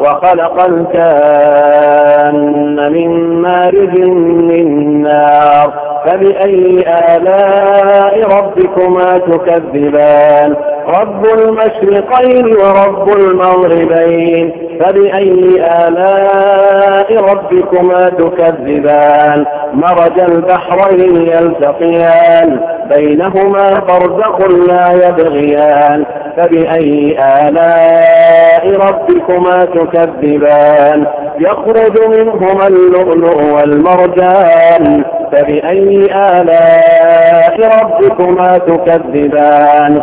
وخلق الكان من مارج من نار. فبأي آلاء ربكما تكذبان؟ رب المشرقين ورب المغربين فبأي آلاء ربكما تكذبان؟ مرج البحرين يلتقيان بينهما برزق لا يبغيان فبأي آلاء ربكما تكذبان؟ يخرج منهما اللؤلؤ والمرجان فبأي آلاء ربكما تكذبان؟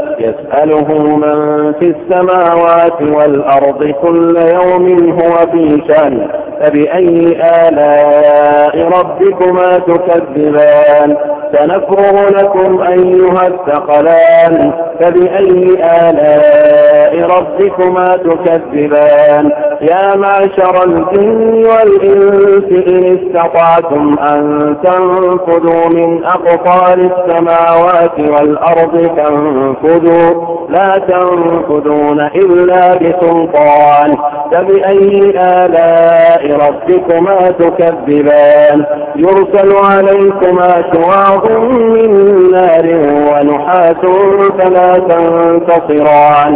يسأله من في السماوات والأرض كل يوم هو في شأن فبأي آلاء ربكما تكذبان؟ سنفرغ لكم أيها الثقلان فبأي آلاء ربكما تكذبان. يا معشر الجن والإنس إن استطعتم أن تنفذوا من أقطار السماوات والأرض تنفذوا لا تنفذون إلا بسلطان. فبأي آلاء ربكما تكذبان؟ يرسل عليكما شواظ من نار ونحاس فلا تنتصران.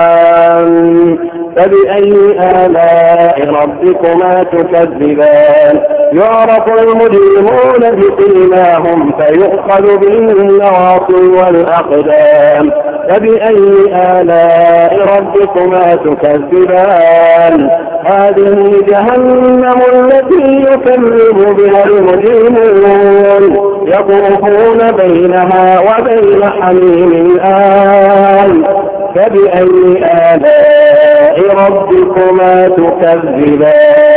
فبأي آلاء ربكما تكذبان؟ يعرف المجرمون بسيماهم فيؤخذ بالنواصي والأقدام. فبأي آلاء ربكما تكذبان؟ هذه جهنم التي يكذب بها المجرمون. يطوفون بينها وبين حميم آن فبأي آلاء ربكما تكذبان؟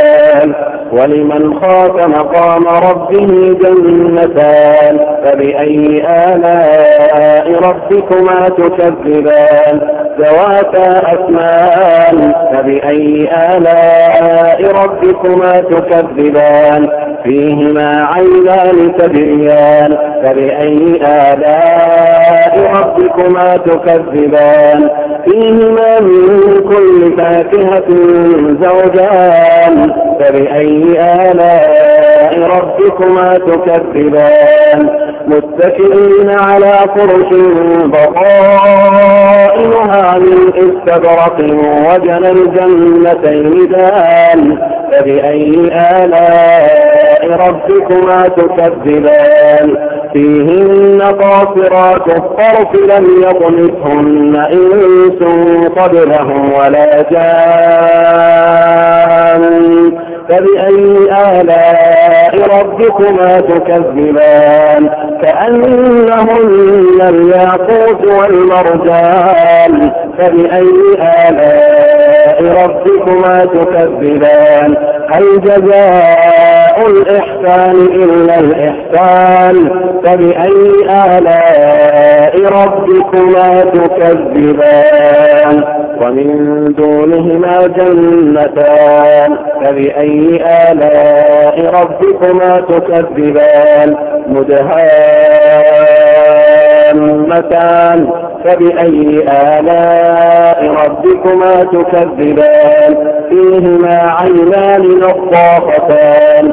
ولمن خاف مقام ربه جنتان؟ فبأي آلاء ربكما تكذبان؟ ذواتا أثمان فبأي آلاء ربكما تكذبان؟ فيهما عينان تجريان؟ فبأي آلاء ربكما تكذبان. فيهما من كل فاكهة زوجان. فبأي آلاء ربكما تكذبان؟ متكئين على فرش بطائنها من استبرق وجنى الجنتين دان. فبأي آلاء ربكما تكذبان؟ فيهن قاصرات الطرف لم يطمثهن إنس قبلهم ولا جان. فبأي آلاء ربكما تكذبان؟ كأنهن الياقوت والمرجان. فبأي آلاء ربكما تكذبان؟ هل جزاء الإحسان إلا الإحسان. فبأي آلاء ربكما تكذبان؟ ومن دونهما جنتان. فبأي آلاء ربكما تكذبان؟ مدهامتان. فبأي آلاء ربكما تكذبان؟ فيهما عينان نضافتان